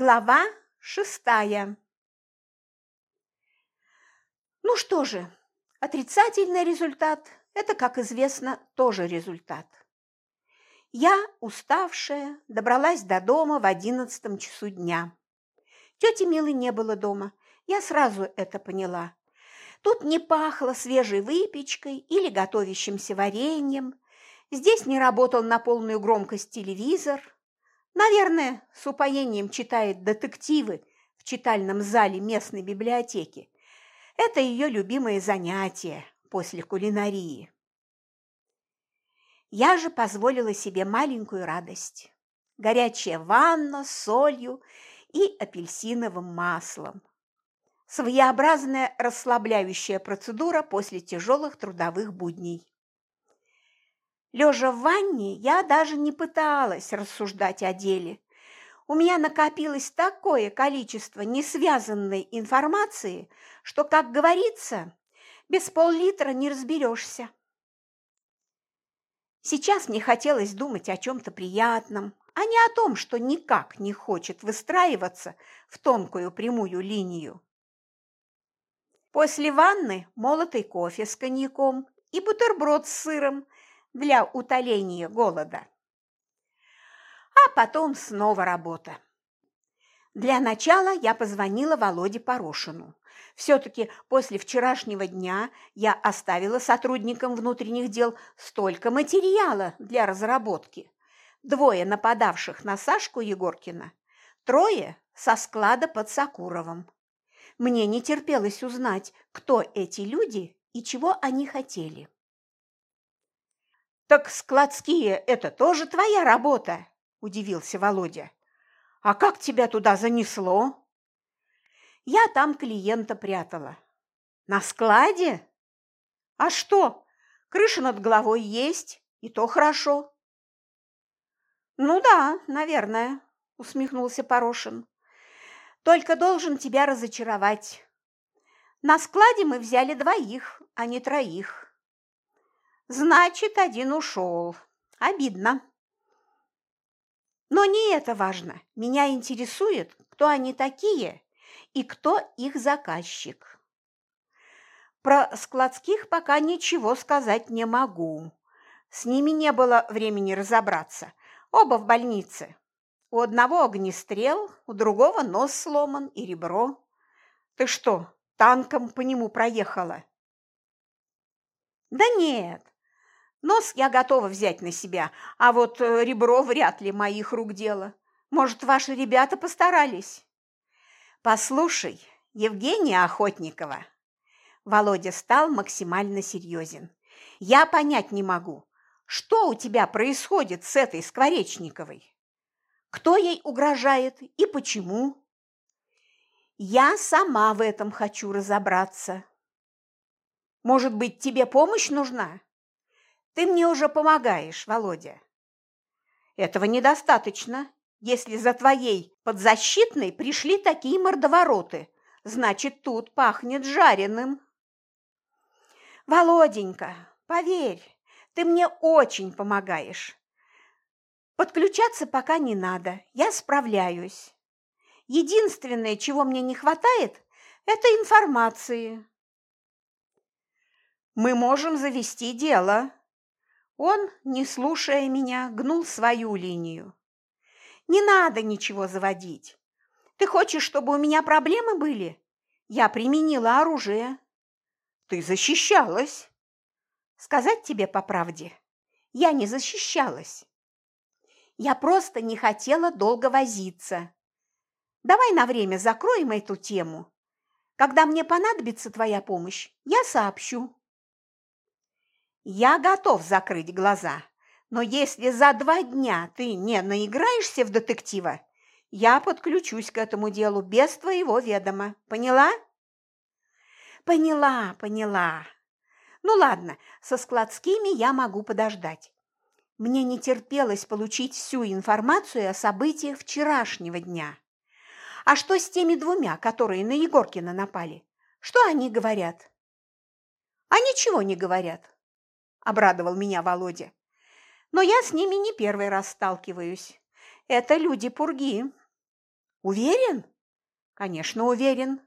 Глава шестая. Ну что же, отрицательный результат – это, как известно, тоже результат. Я, уставшая, добралась до дома в одиннадцатом часу дня. Тети Милы не было дома, я сразу это поняла. Тут не пахло свежей выпечкой или готовящимся вареньем, здесь не работал на полную громкость телевизор – Наверное, с упоением читает детективы в читальном зале местной библиотеки. Это ее любимое занятие после кулинарии. Я же позволила себе маленькую радость. Горячая ванна с солью и апельсиновым маслом. Своеобразная расслабляющая процедура после тяжелых трудовых будней. Лежа в ванне, я даже не пыталась рассуждать о деле. У меня накопилось такое количество несвязанной информации, что, как говорится, без пол-литра не разберешься. Сейчас мне хотелось думать о чем-то приятном, а не о том, что никак не хочет выстраиваться в тонкую прямую линию. После ванны молотый кофе с коньяком и бутерброд с сыром – для утоления голода. А потом снова работа. Для начала я позвонила Володе Порошину. Все-таки после вчерашнего дня я оставила сотрудникам внутренних дел столько материала для разработки. Двое нападавших на Сашку Егоркина, трое со склада под Сакуровым. Мне не терпелось узнать, кто эти люди и чего они хотели. «Так складские – это тоже твоя работа?» – удивился Володя. «А как тебя туда занесло?» «Я там клиента прятала». «На складе?» «А что? Крыша над головой есть, и то хорошо». «Ну да, наверное», – усмехнулся Порошин. «Только должен тебя разочаровать. На складе мы взяли двоих, а не троих». Значит, один ушел. Обидно. Но не это важно. Меня интересует, кто они такие и кто их заказчик. Про складских пока ничего сказать не могу. С ними не было времени разобраться. Оба в больнице. У одного огнестрел, у другого нос сломан и ребро. Ты что, танком по нему проехала? Да нет, Нос я готова взять на себя, а вот э, ребро вряд ли моих рук дело. Может, ваши ребята постарались? Послушай, Евгения Охотникова. Володя стал максимально серьезен. Я понять не могу, что у тебя происходит с этой Скворечниковой? Кто ей угрожает и почему? Я сама в этом хочу разобраться. Может быть, тебе помощь нужна? Ты мне уже помогаешь, Володя. Этого недостаточно. Если за твоей подзащитной пришли такие мордовороты, значит, тут пахнет жареным. Володенька, поверь, ты мне очень помогаешь. Подключаться пока не надо, я справляюсь. Единственное, чего мне не хватает, это информации. Мы можем завести дело, он, не слушая меня, гнул свою линию. «Не надо ничего заводить. Ты хочешь, чтобы у меня проблемы были? Я применила оружие». «Ты защищалась». «Сказать тебе по правде, я не защищалась. Я просто не хотела долго возиться. Давай на время закроем эту тему. Когда мне понадобится твоя помощь, я сообщу». Я готов закрыть глаза, но если за два дня ты не наиграешься в детектива, я подключусь к этому делу без твоего ведома. Поняла? Поняла, поняла. Ну ладно, со складскими я могу подождать. Мне не терпелось получить всю информацию о событиях вчерашнего дня. А что с теми двумя, которые на Егоркина напали? Что они говорят? А ничего не говорят. – обрадовал меня Володя. «Но я с ними не первый раз сталкиваюсь. Это люди пурги». Уверен? Конечно, уверен.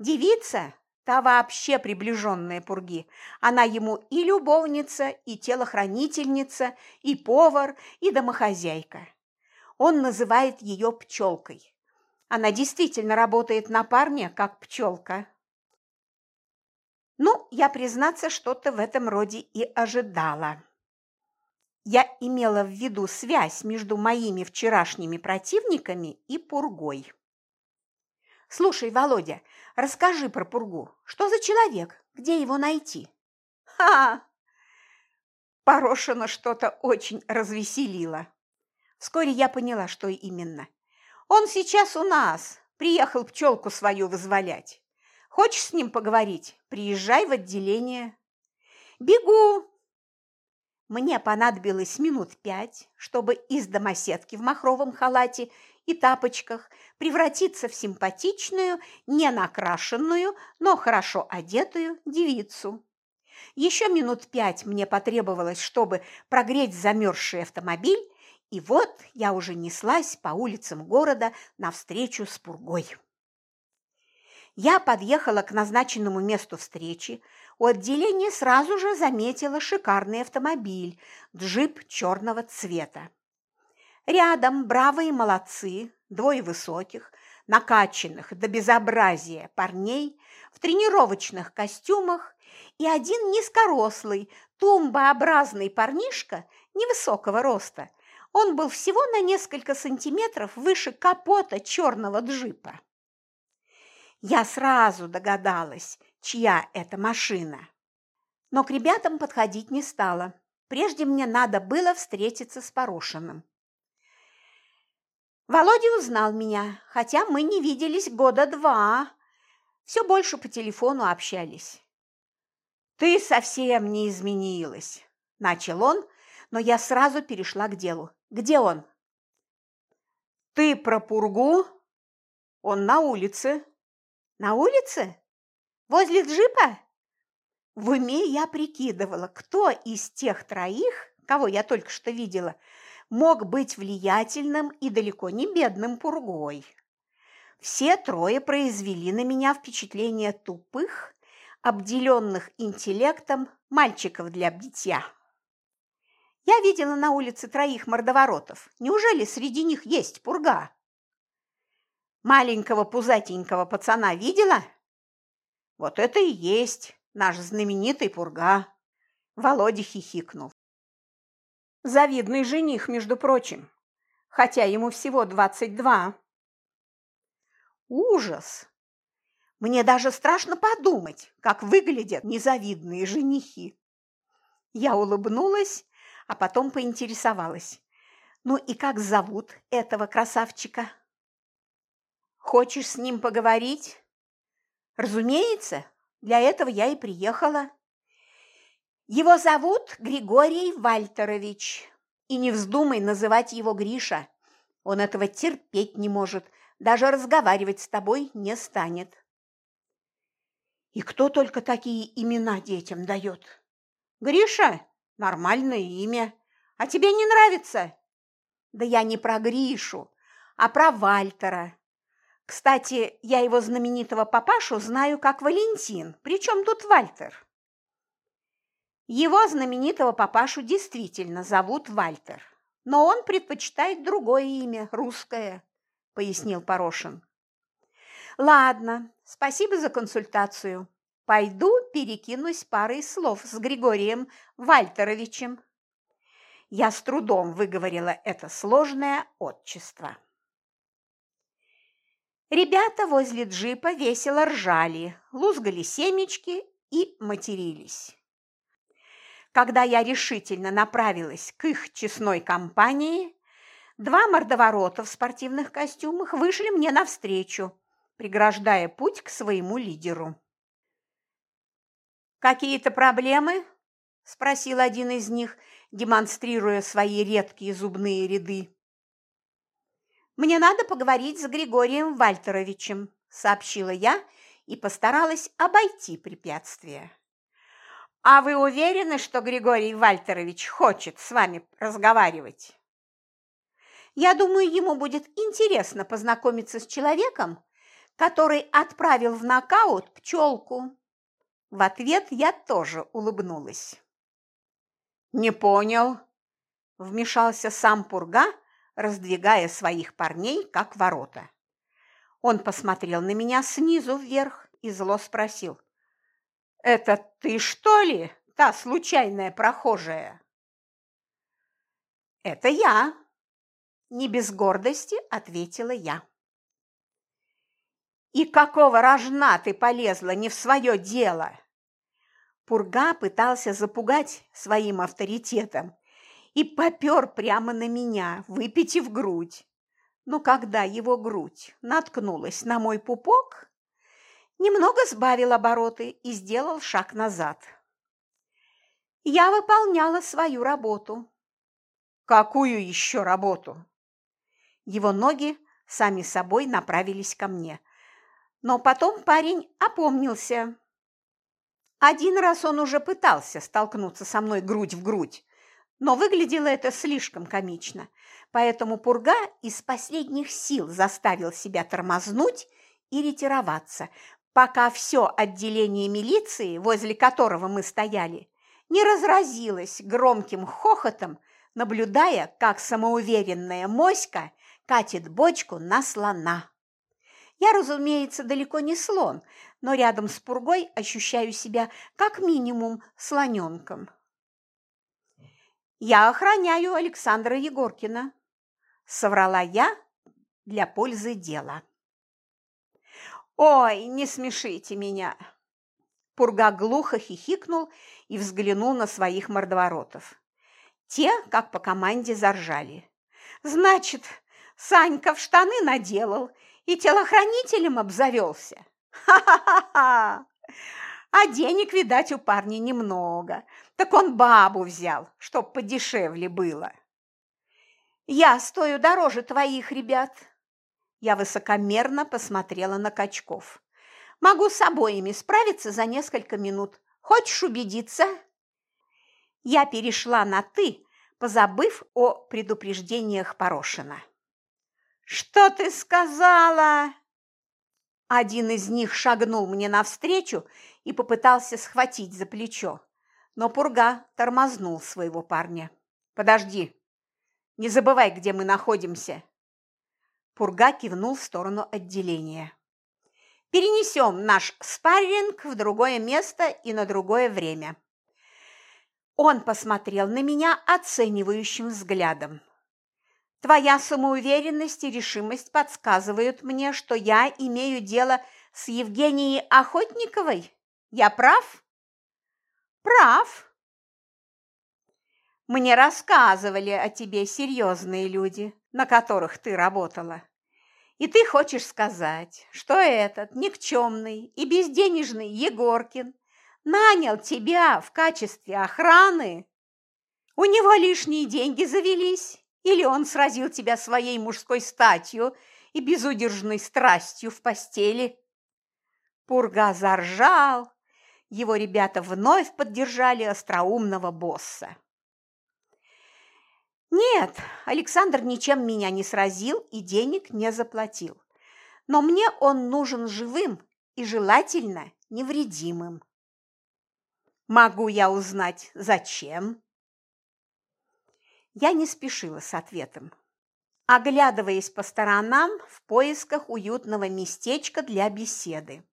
Девица, та вообще приближенная Пурги, она ему и любовница, и телохранительница, и повар, и домохозяйка. Он называет ее пчелкой. Она действительно работает на парня, как пчелка. Я, признаться, что-то в этом роде и ожидала. Я имела в виду связь между моими вчерашними противниками и Пургой. Слушай, Володя, расскажи про Пургу. Что за человек? Где его найти? Ха! Порошина что-то очень развеселило. Вскоре я поняла, что именно. Он сейчас у нас. Приехал пчелку свою вызволять. Хочешь с ним поговорить? Приезжай в отделение. Бегу, мне понадобилось минут пять, чтобы из домоседки в махровом халате и тапочках превратиться в симпатичную, не накрашенную, но хорошо одетую девицу. Еще минут пять мне потребовалось, чтобы прогреть замерзший автомобиль, и вот я уже неслась по улицам города навстречу с пургой. Я подъехала к назначенному месту встречи, у отделения сразу же заметила шикарный автомобиль, джип черного цвета. Рядом бравые молодцы, двое высоких, накачанных до безобразия парней в тренировочных костюмах и один низкорослый, тумбообразный парнишка невысокого роста. Он был всего на несколько сантиметров выше капота черного джипа. Я сразу догадалась, чья это машина. Но к ребятам подходить не стала. Прежде мне надо было встретиться с Порошиным. Володя узнал меня, хотя мы не виделись года два. Все больше по телефону общались. «Ты совсем не изменилась», – начал он, но я сразу перешла к делу. «Где он?» «Ты про пургу?» «Он на улице». «На улице?» Возле джипа? В уме я прикидывала, кто из тех троих, кого я только что видела, мог быть влиятельным и далеко не бедным пургой. Все трое произвели на меня впечатление тупых, обделенных интеллектом мальчиков для битья. Я видела на улице троих мордоворотов. Неужели среди них есть пурга? Маленького пузатенького пацана видела? Вот это и есть наш знаменитый пурга. Володя хихикнул. Завидный жених, между прочим, хотя ему всего двадцать два. Ужас! Мне даже страшно подумать, как выглядят незавидные женихи. Я улыбнулась, а потом поинтересовалась. Ну и как зовут этого красавчика? Хочешь с ним поговорить? Разумеется, для этого я и приехала. Его зовут Григорий Вальтерович, и не вздумай называть его Гриша. Он этого терпеть не может, даже разговаривать с тобой не станет. И кто только такие имена детям дает? Гриша – нормальное имя. А тебе не нравится? Да я не про Гришу, а про Вальтера. Кстати, я его знаменитого папашу знаю как Валентин. Причем тут Вальтер? Его знаменитого папашу действительно зовут Вальтер, но он предпочитает другое имя, русское, пояснил Порошин. Ладно, спасибо за консультацию. Пойду перекинусь парой слов с Григорием Вальтеровичем. Я с трудом выговорила это сложное отчество. Ребята возле джипа весело ржали, лузгали семечки и матерились. Когда я решительно направилась к их честной компании, два мордоворота в спортивных костюмах вышли мне навстречу, преграждая путь к своему лидеру. «Какие-то проблемы?» – спросил один из них, демонстрируя свои редкие зубные ряды. «Мне надо поговорить с Григорием Вальтеровичем», – сообщила я и постаралась обойти препятствие. «А вы уверены, что Григорий Вальтерович хочет с вами разговаривать?» Я думаю, ему будет интересно познакомиться с человеком, который отправил в нокаут пчелку. В ответ я тоже улыбнулась. «Не понял», – вмешался сам Пурга, раздвигая своих парней, как ворота. Он посмотрел на меня снизу вверх и зло спросил. «Это ты, что ли, та случайная прохожая?» «Это я», – не без гордости ответила я. «И какого рожна ты полезла не в свое дело?» Пурга пытался запугать своим авторитетом и попер прямо на меня, выпитив грудь. Но когда его грудь наткнулась на мой пупок, немного сбавил обороты и сделал шаг назад. Я выполняла свою работу. Какую еще работу? Его ноги сами собой направились ко мне. Но потом парень опомнился. Один раз он уже пытался столкнуться со мной грудь в грудь, но выглядело это слишком комично, поэтому Пурга из последних сил заставил себя тормознуть и ретироваться, пока все отделение милиции, возле которого мы стояли, не разразилось громким хохотом, наблюдая, как самоуверенная моська катит бочку на слона. Я, разумеется, далеко не слон, но рядом с пургой ощущаю себя как минимум слоненком. «Я охраняю Александра Егоркина», – соврала я для пользы дела. «Ой, не смешите меня!» Пурга глухо хихикнул и взглянул на своих мордоворотов. Те, как по команде, заржали. «Значит, Санька в штаны наделал и телохранителем обзавелся. Ха-ха-ха! А денег, видать, у парня немного. Так он бабу взял, чтоб подешевле было. Я стою дороже твоих ребят. Я высокомерно посмотрела на качков. Могу с обоими справиться за несколько минут. Хочешь убедиться? Я перешла на «ты», позабыв о предупреждениях Порошина. «Что ты сказала?» Один из них шагнул мне навстречу и попытался схватить за плечо, но Пурга тормознул своего парня. «Подожди, не забывай, где мы находимся!» Пурга кивнул в сторону отделения. «Перенесем наш спарринг в другое место и на другое время». Он посмотрел на меня оценивающим взглядом. Твоя самоуверенность и решимость подсказывают мне, что я имею дело с Евгенией Охотниковой. Я прав? Прав. Мне рассказывали о тебе серьезные люди, на которых ты работала. И ты хочешь сказать, что этот никчемный и безденежный Егоркин нанял тебя в качестве охраны? У него лишние деньги завелись, или он сразил тебя своей мужской статью и безудержной страстью в постели? Пурга заржал, его ребята вновь поддержали остроумного босса. Нет, Александр ничем меня не сразил и денег не заплатил. Но мне он нужен живым и желательно невредимым. Могу я узнать, зачем? Я не спешила с ответом, оглядываясь по сторонам в поисках уютного местечка для беседы.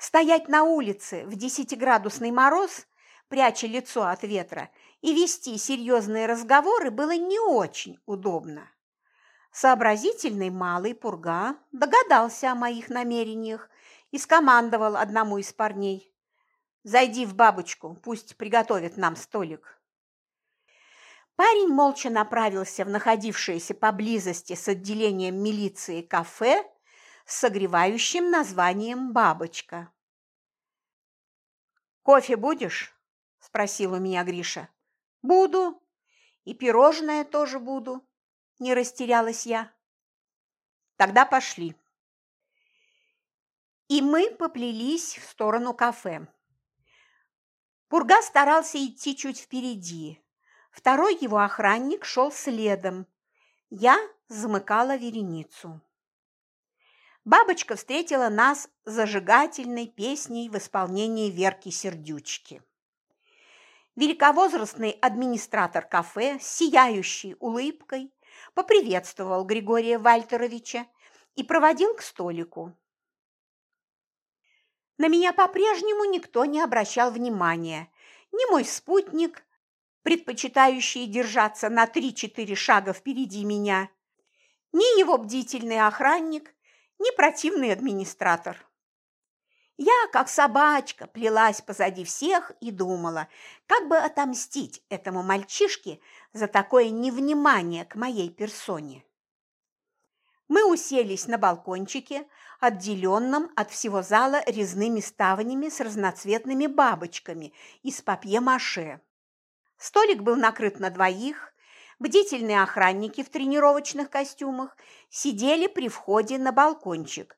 Стоять на улице в десятиградусный мороз, пряча лицо от ветра, и вести серьезные разговоры было не очень удобно. Сообразительный малый Пурга догадался о моих намерениях и скомандовал одному из парней. «Зайди в бабочку, пусть приготовит нам столик». Парень молча направился в находившееся поблизости с отделением милиции кафе согревающим названием «Бабочка». «Кофе будешь?» – спросил у меня Гриша. «Буду. И пирожное тоже буду», – не растерялась я. «Тогда пошли». И мы поплелись в сторону кафе. Пурга старался идти чуть впереди, Второй его охранник шел следом. Я замыкала вереницу. Бабочка встретила нас зажигательной песней в исполнении Верки Сердючки. Великовозрастный администратор кафе с сияющей улыбкой поприветствовал Григория Вальтеровича и проводил к столику. На меня по-прежнему никто не обращал внимания. Ни мой спутник, предпочитающий держаться на три-четыре шага впереди меня, ни его бдительный охранник, ни противный администратор. Я, как собачка, плелась позади всех и думала, как бы отомстить этому мальчишке за такое невнимание к моей персоне. Мы уселись на балкончике, отделенном от всего зала резными ставнями с разноцветными бабочками из папье-маше. Столик был накрыт на двоих, бдительные охранники в тренировочных костюмах сидели при входе на балкончик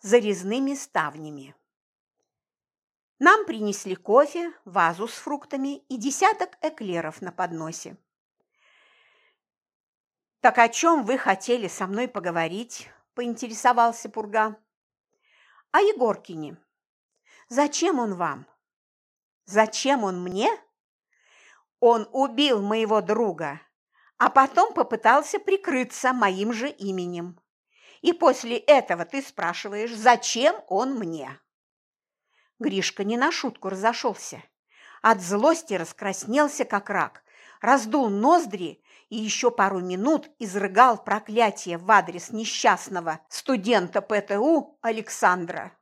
за резными ставнями. Нам принесли кофе, вазу с фруктами и десяток эклеров на подносе. «Так о чем вы хотели со мной поговорить?» – поинтересовался Пурга. «О Егоркине. Зачем он вам?» «Зачем он мне?» «Он убил моего друга, а потом попытался прикрыться моим же именем. И после этого ты спрашиваешь, зачем он мне?» Гришка не на шутку разошелся. От злости раскраснелся, как рак, раздул ноздри и еще пару минут изрыгал проклятие в адрес несчастного студента ПТУ Александра.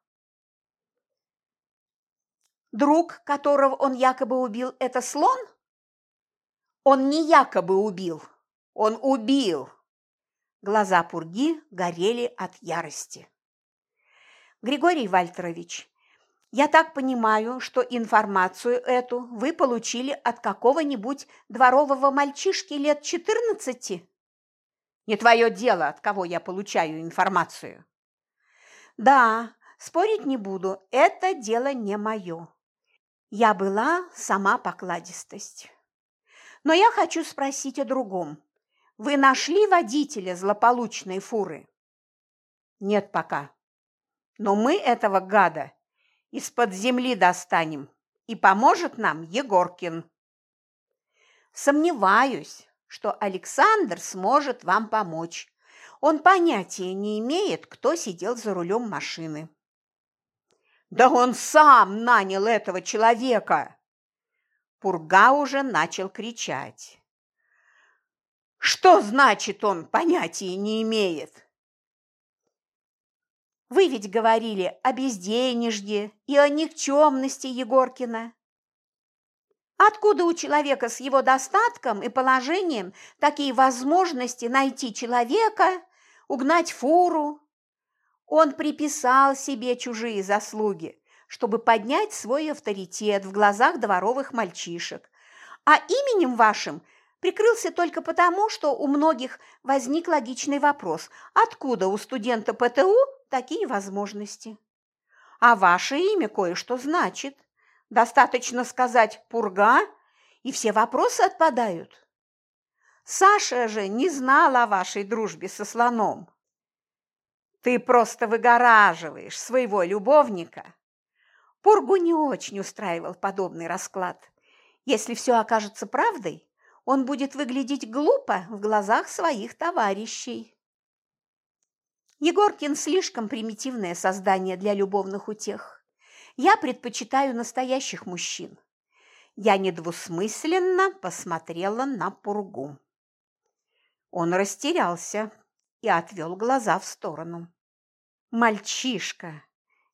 Друг, которого он якобы убил, это слон? Он не якобы убил, он убил. Глаза Пурги горели от ярости. Григорий Вальтерович, я так понимаю, что информацию эту вы получили от какого-нибудь дворового мальчишки лет четырнадцати? Не твое дело, от кого я получаю информацию. Да, спорить не буду, это дело не мое. Я была сама покладистость. Но я хочу спросить о другом. Вы нашли водителя злополучной фуры? Нет пока. Но мы этого гада из-под земли достанем, и поможет нам Егоркин. Сомневаюсь, что Александр сможет вам помочь. Он понятия не имеет, кто сидел за рулем машины. Да он сам нанял этого человека. Пурга уже начал кричать. Что значит он понятия не имеет? Вы ведь говорили о безденежье и о никчемности Егоркина. Откуда у человека с его достатком и положением такие возможности найти человека, угнать фуру? Он приписал себе чужие заслуги, чтобы поднять свой авторитет в глазах дворовых мальчишек, а именем вашим прикрылся только потому, что у многих возник логичный вопрос, откуда у студента ПТУ такие возможности. А ваше имя кое-что значит. Достаточно сказать «пурга», и все вопросы отпадают. Саша же не знала о вашей дружбе со слоном. Ты просто выгораживаешь своего любовника. Пургу не очень устраивал подобный расклад. Если все окажется правдой, он будет выглядеть глупо в глазах своих товарищей. Егоркин слишком примитивное создание для любовных утех. Я предпочитаю настоящих мужчин. Я недвусмысленно посмотрела на Пургу. Он растерялся и отвел глаза в сторону. Мальчишка!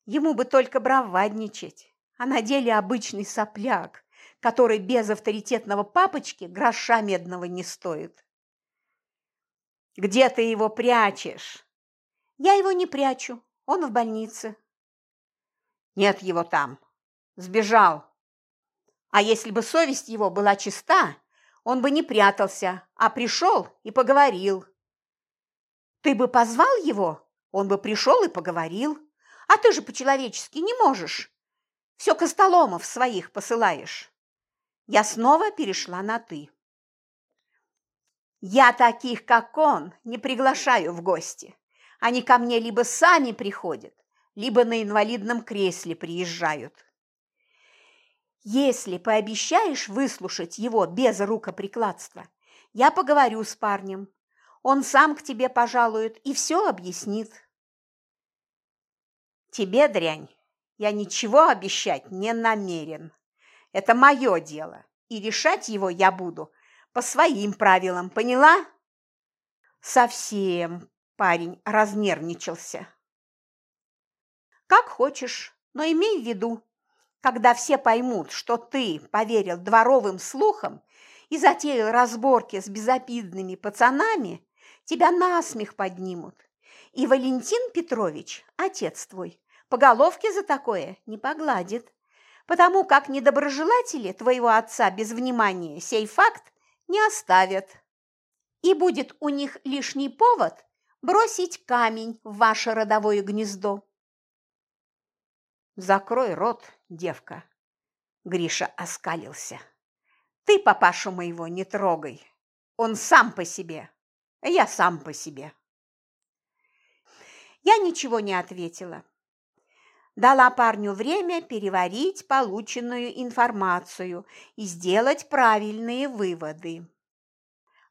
Ему бы только бравадничать, а на деле обычный сопляк, который без авторитетного папочки гроша медного не стоит. «Где ты его прячешь?» Я его не прячу, он в больнице. Нет его там. Сбежал. А если бы совесть его была чиста, он бы не прятался, а пришел и поговорил. Ты бы позвал его, он бы пришел и поговорил. А ты же по-человечески не можешь. Все костоломов своих посылаешь. Я снова перешла на «ты». Я таких, как он, не приглашаю в гости. Они ко мне либо сами приходят, либо на инвалидном кресле приезжают. Если пообещаешь выслушать его без рукоприкладства, я поговорю с парнем. Он сам к тебе пожалует и все объяснит. Тебе, дрянь, я ничего обещать не намерен. Это мое дело, и решать его я буду по своим правилам, поняла? Совсем парень разнервничался. Как хочешь, но имей в виду, когда все поймут, что ты поверил дворовым слухам и затеял разборки с безобидными пацанами, тебя насмех поднимут. И Валентин Петрович, отец твой, по головке за такое не погладит, потому как недоброжелатели твоего отца без внимания сей факт не оставят. И будет у них лишний повод бросить камень в ваше родовое гнездо. «Закрой рот, девка!» Гриша оскалился. «Ты папашу моего не трогай. Он сам по себе, я сам по себе». Я ничего не ответила. Дала парню время переварить полученную информацию и сделать правильные выводы.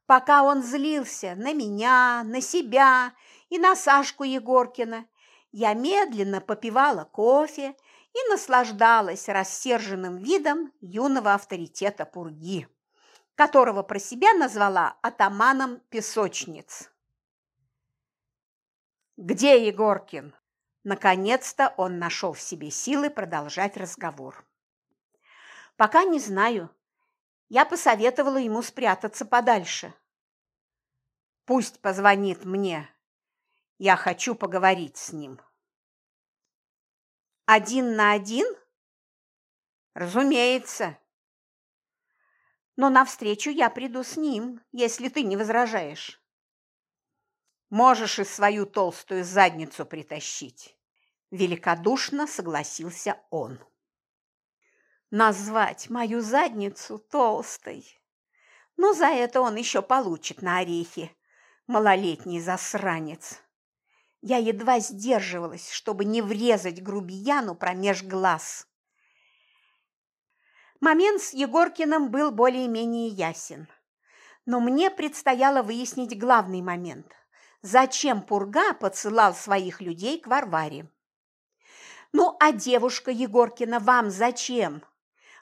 Пока он злился на меня, на себя и на Сашку Егоркина, я медленно попивала кофе и наслаждалась рассерженным видом юного авторитета Пурги, которого про себя назвала атаманом песочниц. «Где Егоркин?» Наконец-то он нашел в себе силы продолжать разговор. «Пока не знаю. Я посоветовала ему спрятаться подальше». «Пусть позвонит мне. Я хочу поговорить с ним». «Один на один?» «Разумеется». «Но навстречу я приду с ним, если ты не возражаешь». «Можешь и свою толстую задницу притащить». Великодушно согласился он. Назвать мою задницу толстой. Но за это он еще получит на орехи, малолетний засранец. Я едва сдерживалась, чтобы не врезать грубияну промеж глаз. Момент с Егоркиным был более-менее ясен. Но мне предстояло выяснить главный момент. Зачем Пурга подсылал своих людей к Варваре? Ну, а девушка Егоркина вам зачем?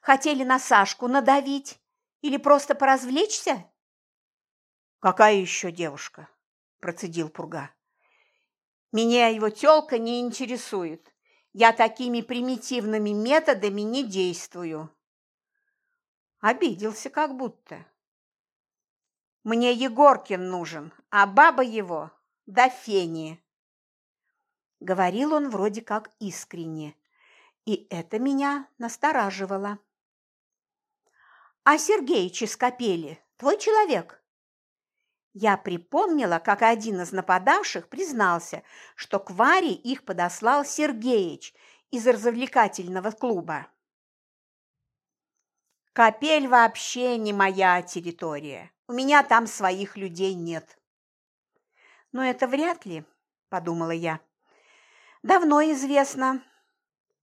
Хотели на Сашку надавить или просто поразвлечься? Какая еще девушка? процедил Пурга. Меня его тёлка не интересует. Я такими примитивными методами не действую. Обиделся как будто. Мне Егоркин нужен, а баба его до фени. Говорил он вроде как искренне, и это меня настораживало. «А Сергеич из Капели твой человек?» Я припомнила, как один из нападавших признался, что к Варе их подослал Сергеич из развлекательного клуба. «Капель вообще не моя территория. У меня там своих людей нет». «Но это вряд ли», – подумала я. Давно известно,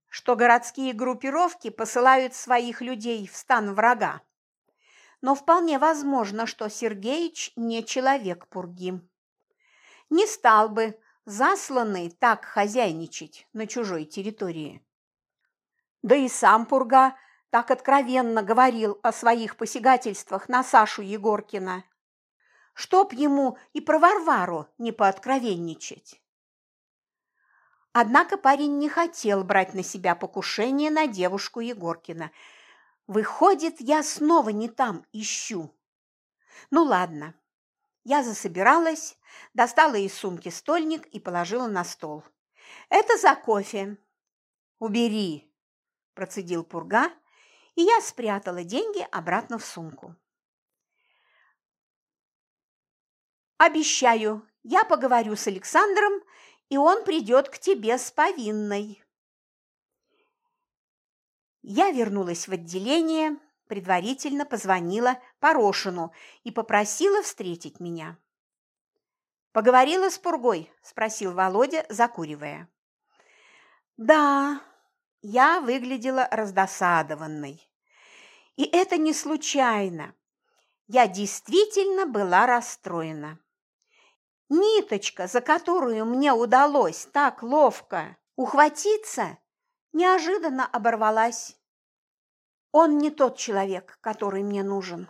что городские группировки посылают своих людей в стан врага. Но вполне возможно, что Сергеич не человек Пурги. Не стал бы засланный так хозяйничать на чужой территории. Да и сам Пурга так откровенно говорил о своих посягательствах на Сашу Егоркина. Чтоб ему и про Варвару не пооткровенничать. Однако парень не хотел брать на себя покушение на девушку Егоркина. Выходит, я снова не там ищу. Ну ладно. Я засобиралась, достала из сумки стольник и положила на стол. Это за кофе. Убери, процедил Пурга, и я спрятала деньги обратно в сумку. Обещаю, я поговорю с Александром и он придет к тебе с повинной. Я вернулась в отделение, предварительно позвонила Порошину и попросила встретить меня. «Поговорила с Пургой?» – спросил Володя, закуривая. «Да, я выглядела раздосадованной. И это не случайно. Я действительно была расстроена. Ниточка, за которую мне удалось так ловко ухватиться, неожиданно оборвалась. Он не тот человек, который мне нужен.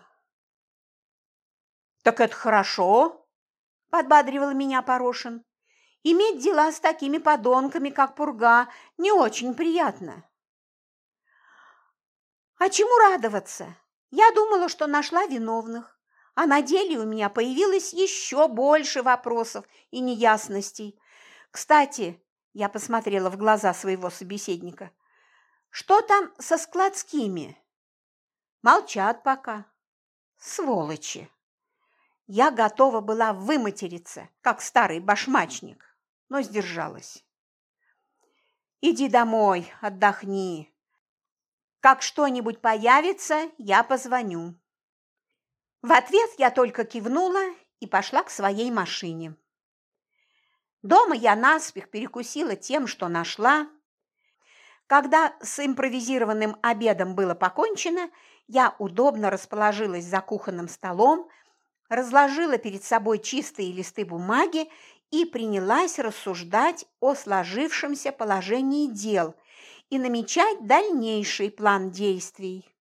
«Так это хорошо», – подбадривал меня Порошин. «Иметь дела с такими подонками, как Пурга, не очень приятно». «А чему радоваться? Я думала, что нашла виновных, а на деле у меня появилось еще больше вопросов и неясностей. Кстати, я посмотрела в глаза своего собеседника – что там со складскими? Молчат пока. Сволочи. Я готова была выматериться, как старый башмачник, но сдержалась. Иди домой, отдохни. Как что-нибудь появится, я позвоню. В ответ я только кивнула и пошла к своей машине. Дома я наспех перекусила тем, что нашла, когда с импровизированным обедом было покончено, я удобно расположилась за кухонным столом, разложила перед собой чистые листы бумаги и принялась рассуждать о сложившемся положении дел и намечать дальнейший план действий.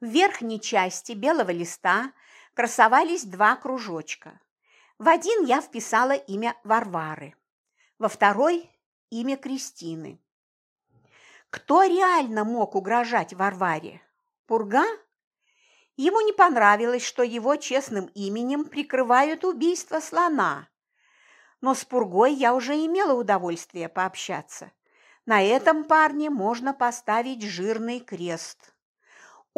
В верхней части белого листа красовались два кружочка. В один я вписала имя Варвары, во второй имя Кристины. Кто реально мог угрожать Варваре? Пурга? Ему не понравилось, что его честным именем прикрывают убийство слона. Но с Пургой я уже имела удовольствие пообщаться. На этом парне можно поставить жирный крест.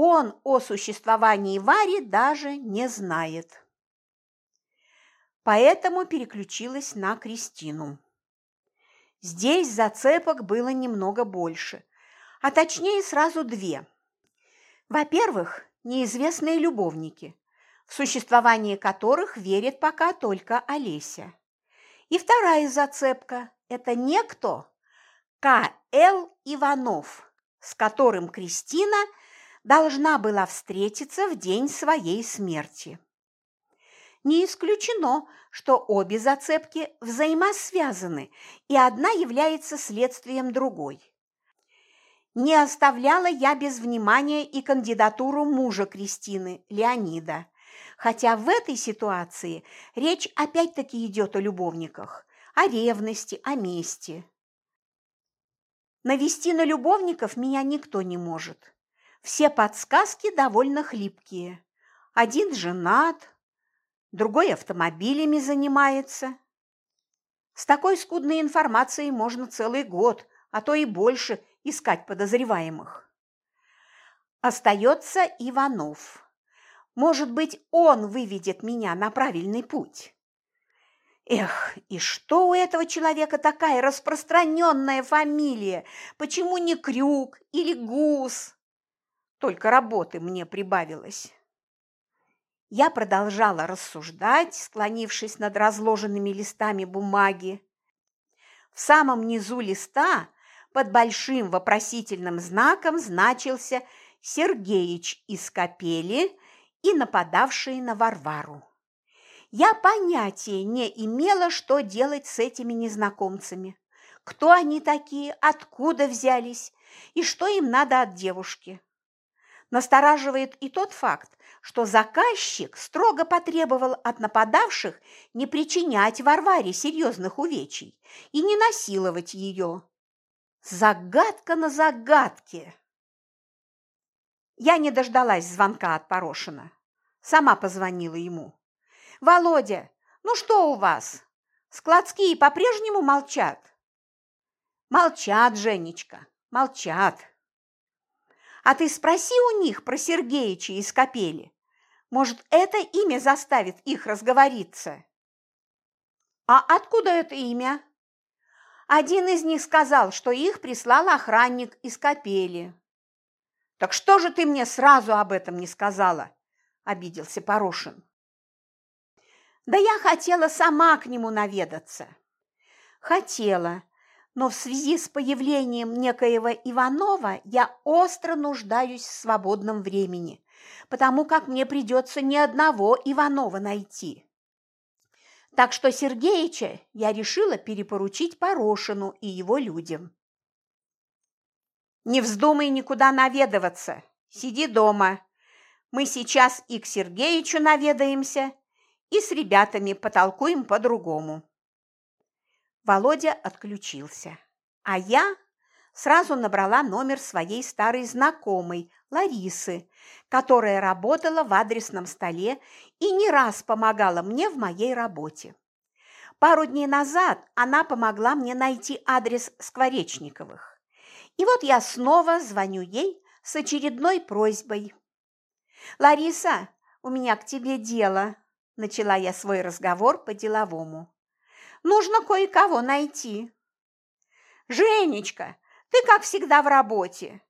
Он о существовании Вари даже не знает. Поэтому переключилась на Кристину. Здесь зацепок было немного больше, а точнее сразу две. Во-первых, неизвестные любовники, в существование которых верит пока только Олеся. И вторая зацепка – это некто К.Л. Иванов, с которым Кристина должна была встретиться в день своей смерти. Не исключено, что обе зацепки взаимосвязаны, и одна является следствием другой. Не оставляла я без внимания и кандидатуру мужа Кристины, Леонида, хотя в этой ситуации речь опять-таки идет о любовниках, о ревности, о мести. Навести на любовников меня никто не может. Все подсказки довольно хлипкие. Один женат, другой автомобилями занимается. С такой скудной информацией можно целый год, а то и больше, искать подозреваемых. Остается Иванов. Может быть, он выведет меня на правильный путь. Эх, и что у этого человека такая распространенная фамилия? Почему не Крюк или Гус? Только работы мне прибавилось. Я продолжала рассуждать, склонившись над разложенными листами бумаги. В самом низу листа под большим вопросительным знаком значился Сергеич из Капели и нападавший на Варвару. Я понятия не имела, что делать с этими незнакомцами. Кто они такие, откуда взялись и что им надо от девушки. Настораживает и тот факт, что заказчик строго потребовал от нападавших не причинять Варваре серьезных увечий и не насиловать ее. Загадка на загадке. Я не дождалась звонка от Порошина. Сама позвонила ему. «Володя, ну что у вас? Складские по-прежнему молчат?» «Молчат, Женечка, молчат». А ты спроси у них про Сергеича из Капели. Может, это имя заставит их разговориться? А откуда это имя? Один из них сказал, что их прислал охранник из Капели. Так что же ты мне сразу об этом не сказала? обиделся Порошин. Да я хотела сама к нему наведаться. Хотела, но в связи с появлением некоего Иванова я остро нуждаюсь в свободном времени, потому как мне придется ни одного Иванова найти. Так что Сергеича я решила перепоручить Порошину и его людям. Не вздумай никуда наведываться, сиди дома. Мы сейчас и к Сергеичу наведаемся, и с ребятами потолкуем по-другому. Володя отключился, а я сразу набрала номер своей старой знакомой, Ларисы, которая работала в адресном столе и не раз помогала мне в моей работе. Пару дней назад она помогла мне найти адрес Скворечниковых. И вот я снова звоню ей с очередной просьбой. «Лариса, у меня к тебе дело», – начала я свой разговор по-деловому. «Нужно кое-кого найти». «Женечка, ты, как всегда, в работе».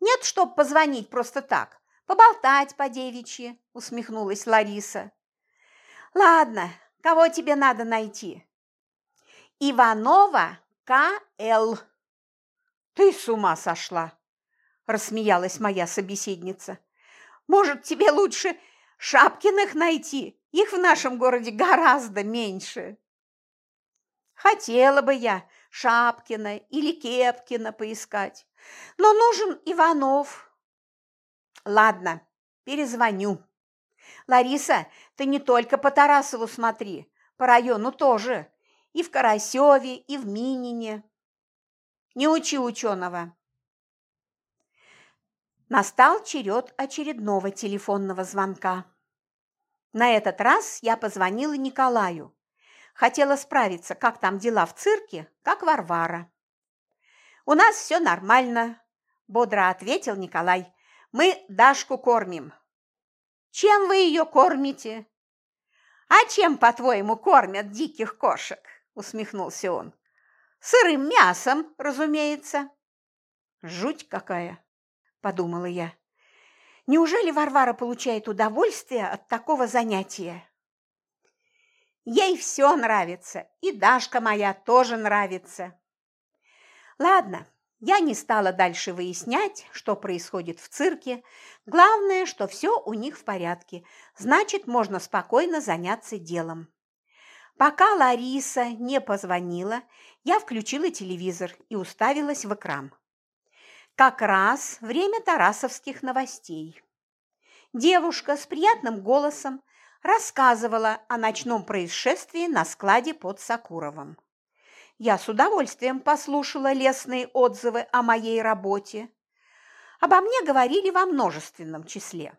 «Нет, чтоб позвонить просто так, поболтать по-девичьи», – усмехнулась Лариса. «Ладно, кого тебе надо найти?» «Иванова К.Л.» «Ты с ума сошла!» – рассмеялась моя собеседница. «Может, тебе лучше Шапкиных найти? Их в нашем городе гораздо меньше». «Хотела бы я Шапкина или Кепкина поискать, но нужен Иванов». «Ладно, перезвоню». «Лариса, ты не только по Тарасову смотри, по району тоже, и в Карасеве, и в Минине». Не учи ученого. Настал черед очередного телефонного звонка. На этот раз я позвонила Николаю. Хотела справиться, как там дела в цирке, как Варвара. «У нас все нормально», – бодро ответил Николай. «Мы Дашку кормим». «Чем вы ее кормите?» «А чем, по-твоему, кормят диких кошек?» – усмехнулся он. Сырым мясом, разумеется. Жуть какая, подумала я. Неужели Варвара получает удовольствие от такого занятия? Ей все нравится, и Дашка моя тоже нравится. Ладно, я не стала дальше выяснять, что происходит в цирке. Главное, что все у них в порядке, значит, можно спокойно заняться делом. Пока Лариса не позвонила, я включила телевизор и уставилась в экран. Как раз время тарасовских новостей. Девушка с приятным голосом рассказывала о ночном происшествии на складе под Сакуровым. Я с удовольствием послушала лестные отзывы о моей работе. Обо мне говорили во множественном числе.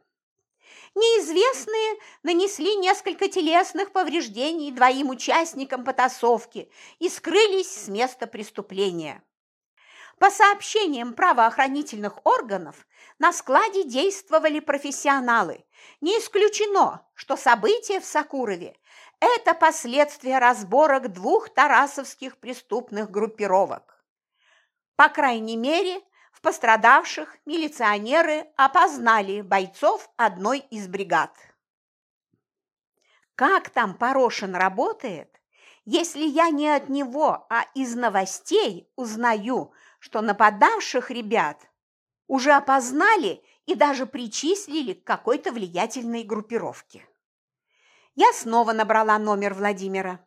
Неизвестные нанесли несколько телесных повреждений двоим участникам потасовки и скрылись с места преступления. По сообщениям правоохранительных органов, на складе действовали профессионалы. Не исключено, что события в Сакурове – это последствия разборок двух тарасовских преступных группировок. По крайней мере, в пострадавших милиционеры опознали бойцов одной из бригад. Как там Порошин работает, если я не от него, а из новостей узнаю, что нападавших ребят уже опознали и даже причислили к какой-то влиятельной группировке? Я снова набрала номер Владимира.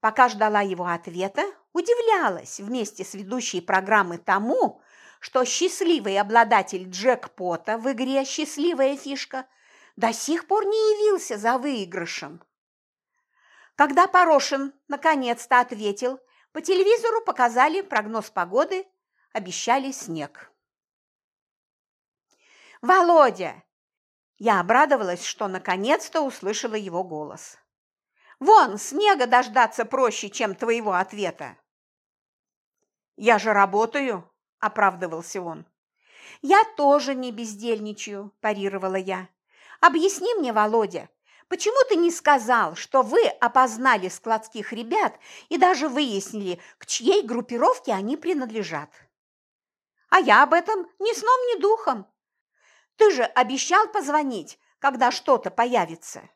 Пока ждала его ответа, удивлялась вместе с ведущей программы тому, что счастливый обладатель джекпота в игре «Счастливая фишка» до сих пор не явился за выигрышем. Когда Порошин наконец-то ответил, по телевизору показали прогноз погоды, обещали снег. «Володя!» Я обрадовалась, что наконец-то услышала его голос. «Вон, снега дождаться проще, чем твоего ответа!» «Я же работаю!» – оправдывался он. «Я тоже не бездельничаю», – парировала я. «Объясни мне, Володя, почему ты не сказал, что вы опознали складских ребят и даже выяснили, к чьей группировке они принадлежат?» А я об этом ни сном, ни духом. Ты же обещал позвонить, когда что-то появится.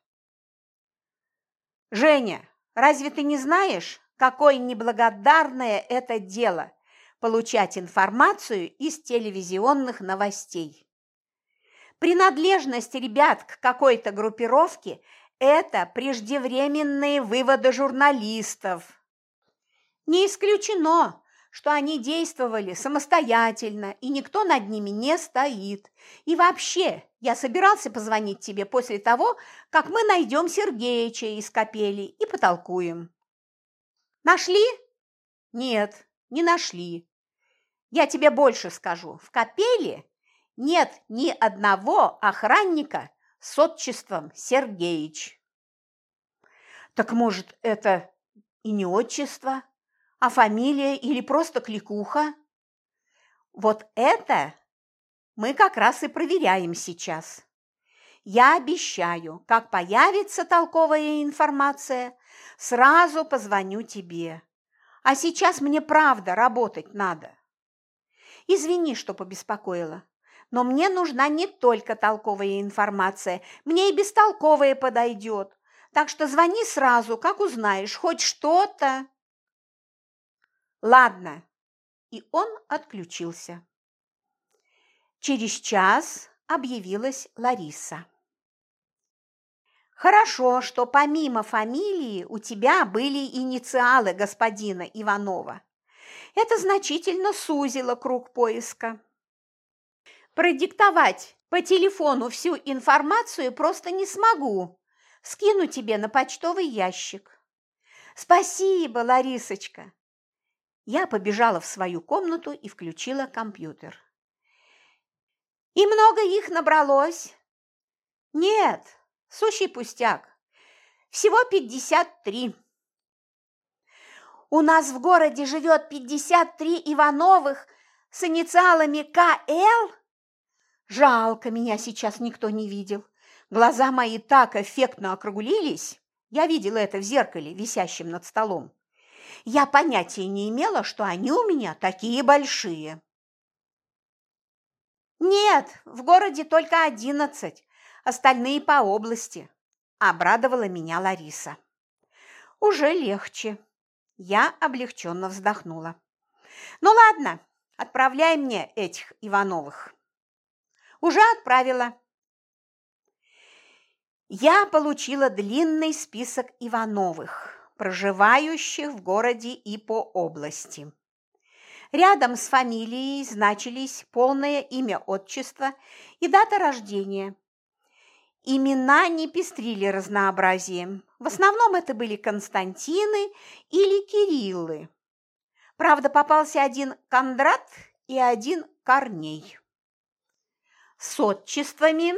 Женя, разве ты не знаешь, какое неблагодарное это дело – получать информацию из телевизионных новостей? Принадлежность ребят к какой-то группировке – это преждевременные выводы журналистов. Не исключено, что они действовали самостоятельно, и никто над ними не стоит. И вообще, я собирался позвонить тебе после того, как мы найдем Сергеича из капели и потолкуем. Нашли? Нет, не нашли. Я тебе больше скажу. В капеле нет ни одного охранника с отчеством Сергеич. Так может, это и не отчество? А фамилия или просто кликуха? Вот это мы как раз и проверяем сейчас. Я обещаю, как появится толковая информация, сразу позвоню тебе. А сейчас мне правда работать надо. Извини, что побеспокоила, но мне нужна не только толковая информация, мне и бестолковая подойдет. Так что звони сразу, как узнаешь хоть что-то. Ладно. И он отключился. Через час объявилась Лариса. Хорошо, что помимо фамилии у тебя были инициалы господина Иванова. Это значительно сузило круг поиска. Продиктовать по телефону всю информацию просто не смогу. Скину тебе на почтовый ящик. Спасибо, Ларисочка. Я побежала в свою комнату и включила компьютер. «И много их набралось?» «Нет, сущий пустяк. Всего пятьдесят три». «У нас в городе живет пятьдесят три Ивановых с инициалами КЛ?» Жалко, меня сейчас никто не видел. Глаза мои так эффектно округлились. Я видела это в зеркале, висящем над столом. Я понятия не имела, что они у меня такие большие. Нет, в городе только одиннадцать, остальные по области, обрадовала меня Лариса. Уже легче. Я облегченно вздохнула. Ну ладно, отправляй мне этих Ивановых. Уже отправила. Я получила длинный список Ивановых проживающих в городе и по области. Рядом с фамилией значились полное имя отчество и дата рождения. Имена не пестрили разнообразием. В основном это были Константины или Кириллы. Правда, попался один Кондрат и один Корней. С отчествами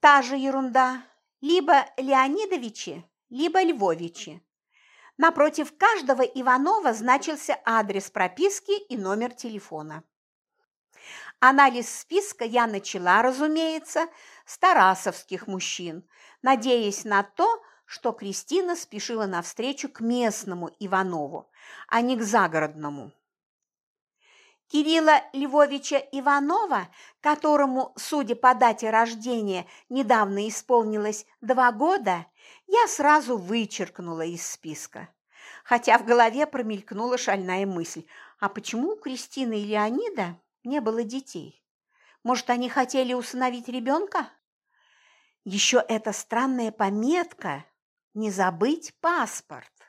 та же ерунда. Либо Леонидовичи, либо Львовичи. Напротив каждого Иванова значился адрес прописки и номер телефона. Анализ списка я начала, разумеется, с тарасовских мужчин, надеясь на то, что Кристина спешила навстречу к местному Иванову, а не к загородному. Кирилла Львовича Иванова, которому, судя по дате рождения, недавно исполнилось два года, я сразу вычеркнула из списка. Хотя в голове промелькнула шальная мысль, а почему у Кристины и Леонида не было детей? Может, они хотели усыновить ребенка? Еще эта странная пометка «Не забыть паспорт».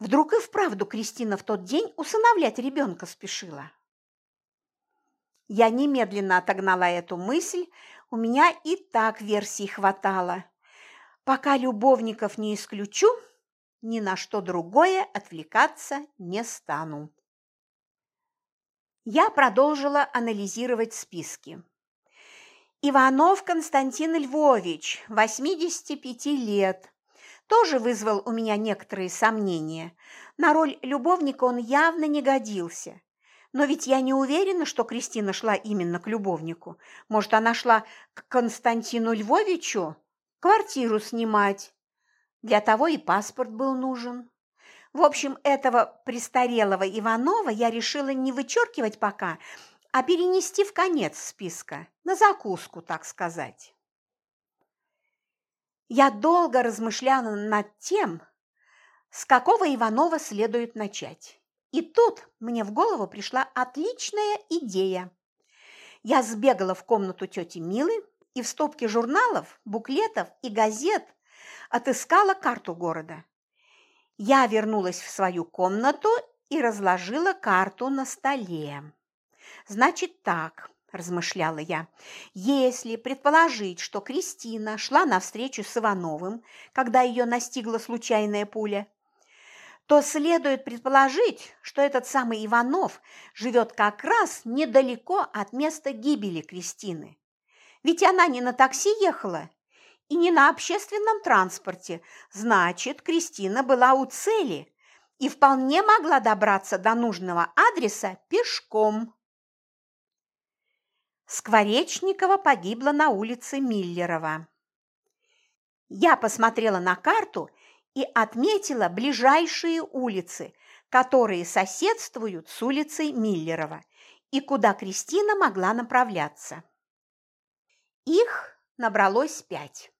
Вдруг и вправду Кристина в тот день усыновлять ребенка спешила. Я немедленно отогнала эту мысль, у меня и так версий хватало. Пока любовников не исключу, ни на что другое отвлекаться не стану. Я продолжила анализировать списки. Иванов Константин Львович, 85 лет, тоже вызвал у меня некоторые сомнения. На роль любовника он явно не годился. Но ведь я не уверена, что Кристина шла именно к любовнику. Может, она шла к Константину Львовичу квартиру снимать. Для того и паспорт был нужен. В общем, этого престарелого Иванова я решила не вычеркивать пока, а перенести в конец списка, на закуску, так сказать. Я долго размышляла над тем, с какого Иванова следует начать. И тут мне в голову пришла отличная идея. Я сбегала в комнату тети Милы и в стопке журналов, буклетов и газет отыскала карту города. Я вернулась в свою комнату и разложила карту на столе. Значит так, размышляла я, если предположить, что Кристина шла навстречу с Ивановым, когда ее настигла случайная пуля, то следует предположить, что этот самый Иванов живет как раз недалеко от места гибели Кристины. Ведь она не на такси ехала и не на общественном транспорте, значит, Кристина была у цели и вполне могла добраться до нужного адреса пешком. Скворечникова погибла на улице Миллерова. Я посмотрела на карту и отметила ближайшие улицы, которые соседствуют с улицей Миллерова и куда Кристина могла направляться. Их набралось пять.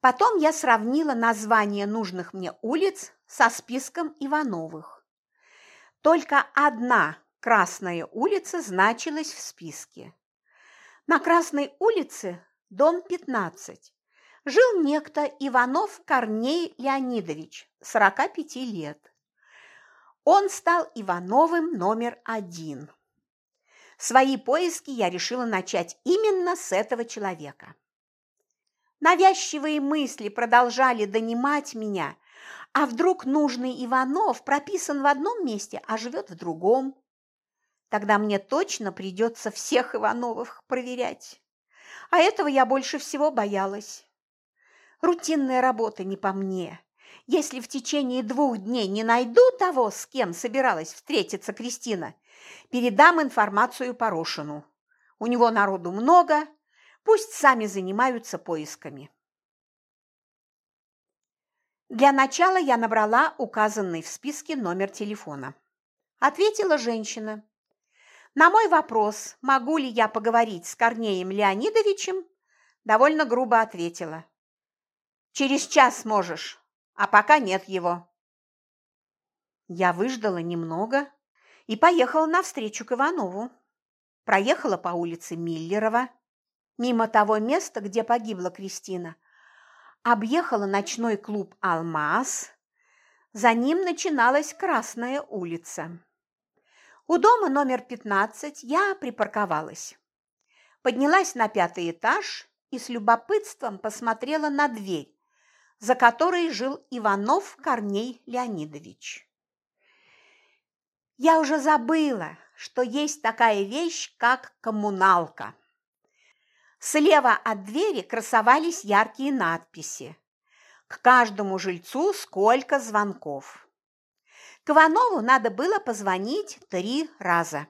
Потом я сравнила названия нужных мне улиц со списком Ивановых. Только одна Красная улица значилась в списке. На Красной улице, дом 15, жил некто Иванов Корней Леонидович, 45 лет. Он стал Ивановым номер один. Свои поиски я решила начать именно с этого человека. Навязчивые мысли продолжали донимать меня, а вдруг нужный Иванов прописан в одном месте, а живет в другом. Тогда мне точно придется всех Ивановых проверять. А этого я больше всего боялась. Рутинная работа не по мне. Если в течение двух дней не найду того, с кем собиралась встретиться Кристина, передам информацию Порошину. У него народу много, пусть сами занимаются поисками. Для начала я набрала указанный в списке номер телефона. Ответила женщина. На мой вопрос, могу ли я поговорить с Корнеем Леонидовичем, довольно грубо ответила. Через час можешь, а пока нет его. Я выждала немного и поехала навстречу к Иванову. Проехала по улице Миллерова, мимо того места, где погибла Кристина, объехала ночной клуб «Алмаз», за ним начиналась Красная улица. У дома номер 15 я припарковалась. Поднялась на пятый этаж и с любопытством посмотрела на дверь, за которой жил Иванов Корней Леонидович. Я уже забыла, что есть такая вещь, как коммуналка. Слева от двери красовались яркие надписи. К каждому жильцу сколько звонков. Иванову надо было позвонить три раза.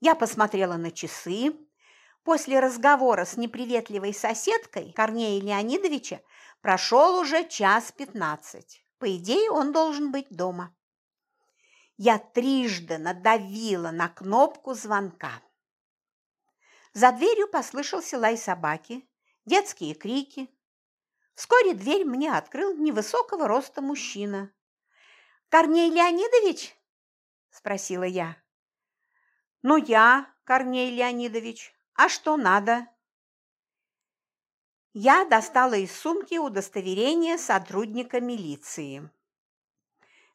Я посмотрела на часы. После разговора с неприветливой соседкой Корнея Леонидовича Прошел уже час пятнадцать. По идее, он должен быть дома. Я трижды надавила на кнопку звонка. За дверью послышался лай собаки, детские крики. Вскоре дверь мне открыл невысокого роста мужчина. «Корней Леонидович?» – спросила я. «Ну, я, Корней Леонидович. А что надо?» Я достала из сумки удостоверение сотрудника милиции.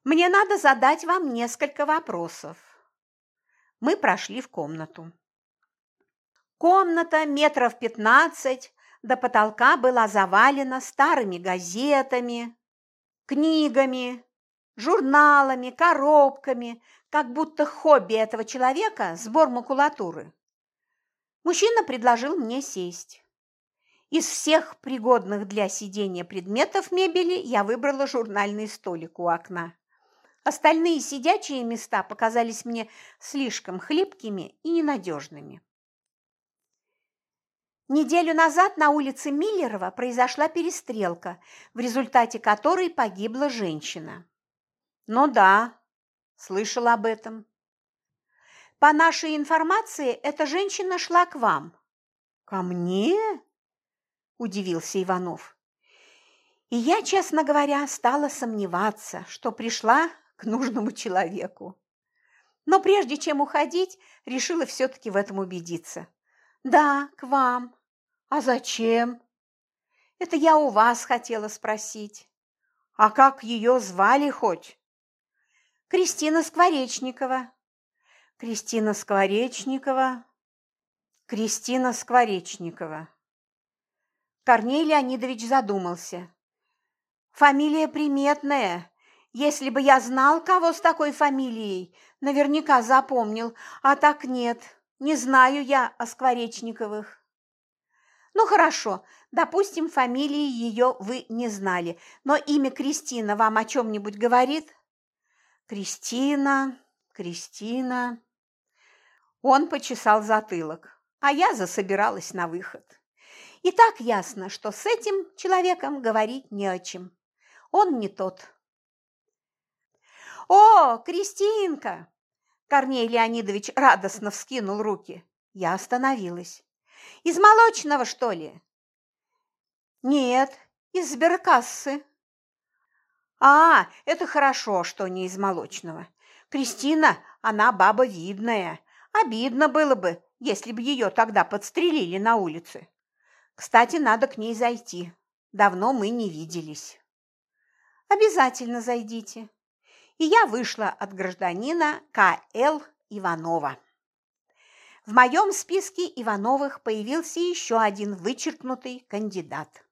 Мне надо задать вам несколько вопросов. Мы прошли в комнату. Комната метров пятнадцать до потолка была завалена старыми газетами, книгами, журналами, коробками, как будто хобби этого человека – сбор макулатуры. Мужчина предложил мне сесть. Из всех пригодных для сидения предметов мебели я выбрала журнальный столик у окна. Остальные сидячие места показались мне слишком хлипкими и ненадежными. Неделю назад на улице Миллерова произошла перестрелка, в результате которой погибла женщина. Ну да, слышал об этом. По нашей информации, эта женщина шла к вам. Ко мне? Удивился Иванов. И я, честно говоря, стала сомневаться, что пришла к нужному человеку. Но прежде чем уходить, решила все-таки в этом убедиться. «Да, к вам. А зачем?» «Это я у вас хотела спросить. А как ее звали хоть?» «Кристина Скворечникова». Кристина Скворечникова. Кристина Скворечникова. Корней Леонидович задумался. Фамилия приметная. Если бы я знал, кого с такой фамилией, наверняка запомнил, а так нет, не знаю я о Скворечниковых. Ну хорошо, допустим, фамилии ее вы не знали, но имя Кристина вам о чем-нибудь говорит? Кристина, Кристина. Он почесал затылок, а я засобиралась на выход. И так ясно, что с этим человеком говорить не о чем. Он не тот. «О, Кристинка!» Корней Леонидович радостно вскинул руки. Я остановилась. «Из молочного, что ли?» «Нет, из сберкассы». «А, это хорошо, что не из молочного. Кристина, она баба видная, Обидно было бы, если бы ее тогда подстрелили на улице. Кстати, надо к ней зайти. Давно мы не виделись. Обязательно зайдите. И я вышла от гражданина К.Л. Иванова. В моем списке Ивановых появился еще один вычеркнутый кандидат.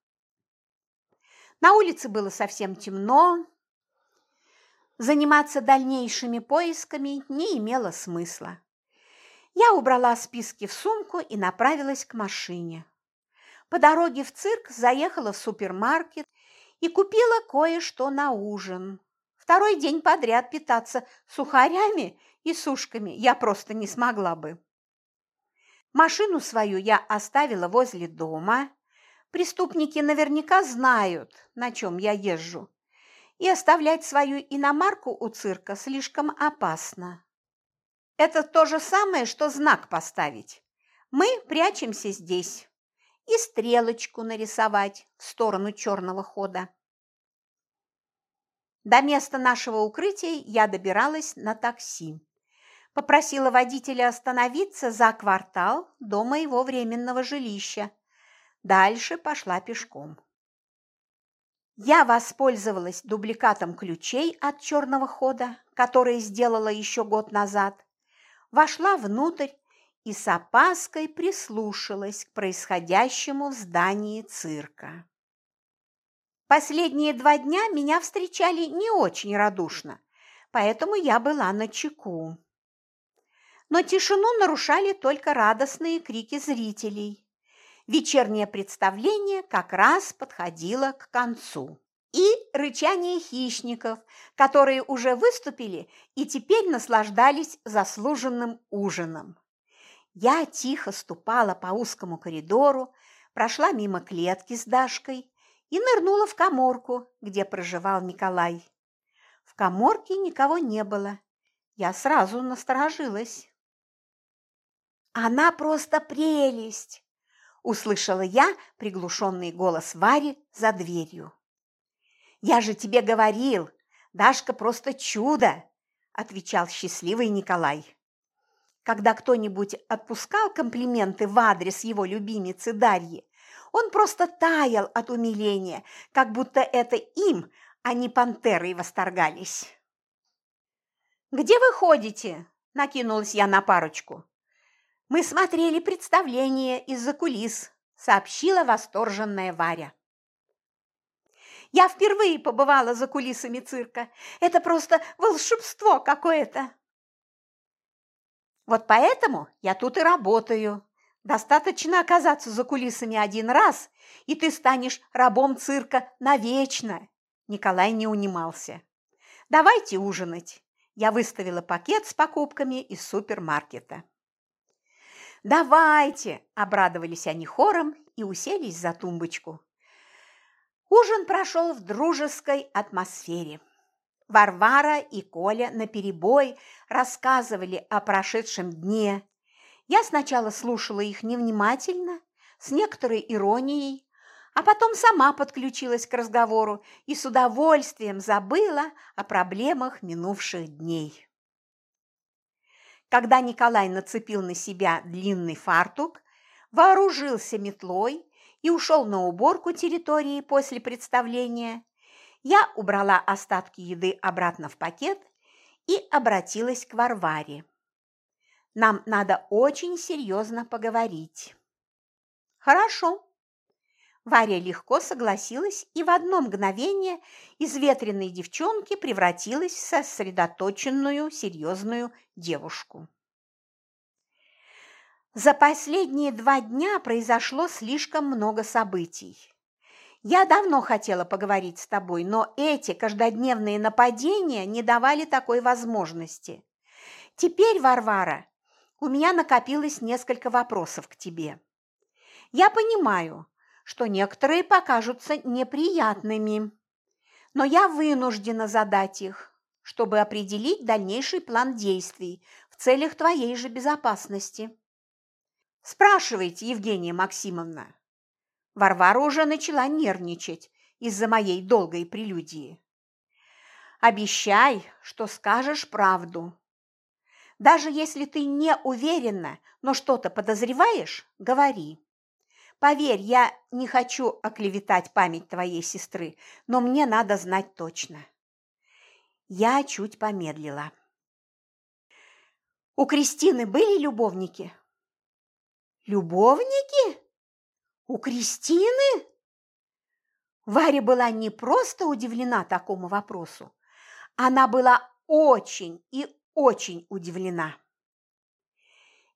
На улице было совсем темно. Заниматься дальнейшими поисками не имело смысла. Я убрала списки в сумку и направилась к машине. По дороге в цирк заехала в супермаркет и купила кое-что на ужин. Второй день подряд питаться сухарями и сушками я просто не смогла бы. Машину свою я оставила возле дома. Преступники наверняка знают, на чем я езжу. И оставлять свою иномарку у цирка слишком опасно. Это то же самое, что знак поставить. Мы прячемся здесь. И стрелочку нарисовать в сторону черного хода. До места нашего укрытия я добиралась на такси. Попросила водителя остановиться за квартал до моего временного жилища. Дальше пошла пешком. Я воспользовалась дубликатом ключей от черного хода, который сделала еще год назад, вошла внутрь и с опаской прислушалась к происходящему в здании цирка. Последние два дня меня встречали не очень радушно, поэтому я была на чеку. Но тишину нарушали только радостные крики зрителей. Вечернее представление как раз подходило к концу и рычание хищников, которые уже выступили и теперь наслаждались заслуженным ужином. Я тихо ступала по узкому коридору, прошла мимо клетки с Дашкой и нырнула в коморку, где проживал Николай. В коморке никого не было. Я сразу насторожилась. «Она просто прелесть!» – услышала я приглушенный голос Вари за дверью. «Я же тебе говорил, Дашка просто чудо!» – отвечал счастливый Николай. Когда кто-нибудь отпускал комплименты в адрес его любимицы Дарьи, он просто таял от умиления, как будто это им, а не пантерой восторгались. «Где вы ходите?» – накинулась я на парочку. «Мы смотрели представление из-за кулис», – сообщила восторженная Варя. Я впервые побывала за кулисами цирка. Это просто волшебство какое-то. Вот поэтому я тут и работаю. Достаточно оказаться за кулисами один раз, и ты станешь рабом цирка навечно. Николай не унимался. Давайте ужинать. Я выставила пакет с покупками из супермаркета. «Давайте!» – обрадовались они хором и уселись за тумбочку. Ужин прошел в дружеской атмосфере. Варвара и Коля наперебой рассказывали о прошедшем дне. Я сначала слушала их невнимательно, с некоторой иронией, а потом сама подключилась к разговору и с удовольствием забыла о проблемах минувших дней. Когда Николай нацепил на себя длинный фартук, вооружился метлой и ушел на уборку территории после представления, я убрала остатки еды обратно в пакет и обратилась к Варваре. Нам надо очень серьезно поговорить. Хорошо. Варя легко согласилась и в одно мгновение из ветреной девчонки превратилась в сосредоточенную, серьезную девушку. За последние два дня произошло слишком много событий. Я давно хотела поговорить с тобой, но эти каждодневные нападения не давали такой возможности. Теперь, Варвара, у меня накопилось несколько вопросов к тебе. Я понимаю, что некоторые покажутся неприятными, но я вынуждена задать их, чтобы определить дальнейший план действий в целях твоей же безопасности. Спрашивайте, Евгения Максимовна. Варвара уже начала нервничать из-за моей долгой прелюдии. «Обещай, что скажешь правду. Даже если ты не уверена, но что-то подозреваешь, говори. Поверь, я не хочу оклеветать память твоей сестры, но мне надо знать точно». Я чуть помедлила. «У Кристины были любовники?» «Любовники?» У Кристины? Варя была не просто удивлена такому вопросу, она была очень и очень удивлена.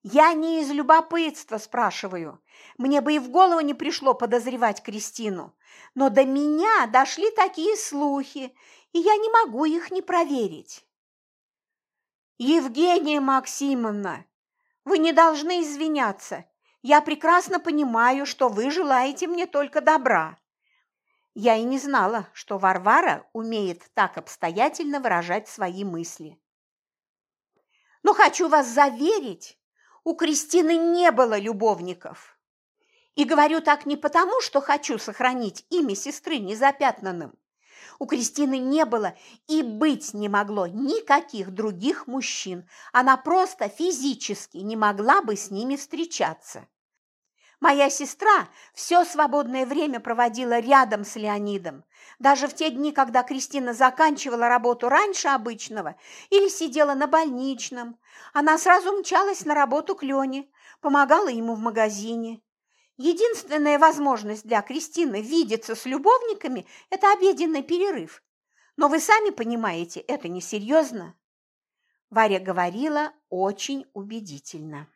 Я не из любопытства спрашиваю. Мне бы и в голову не пришло подозревать Кристину. Но до меня дошли такие слухи, и я не могу их не проверить. Евгения Максимовна, вы не должны извиняться. Я прекрасно понимаю, что вы желаете мне только добра. Я и не знала, что Варвара умеет так обстоятельно выражать свои мысли. Но хочу вас заверить, у Кристины не было любовников. И говорю так не потому, что хочу сохранить имя сестры незапятнанным. У Кристины не было и быть не могло никаких других мужчин. Она просто физически не могла бы с ними встречаться. Моя сестра все свободное время проводила рядом с Леонидом. Даже в те дни, когда Кристина заканчивала работу раньше обычного или сидела на больничном, она сразу мчалась на работу к Лене, помогала ему в магазине. Единственная возможность для Кристины видеться с любовниками – это обеденный перерыв. Но вы сами понимаете, это несерьезно. Варя говорила очень убедительно.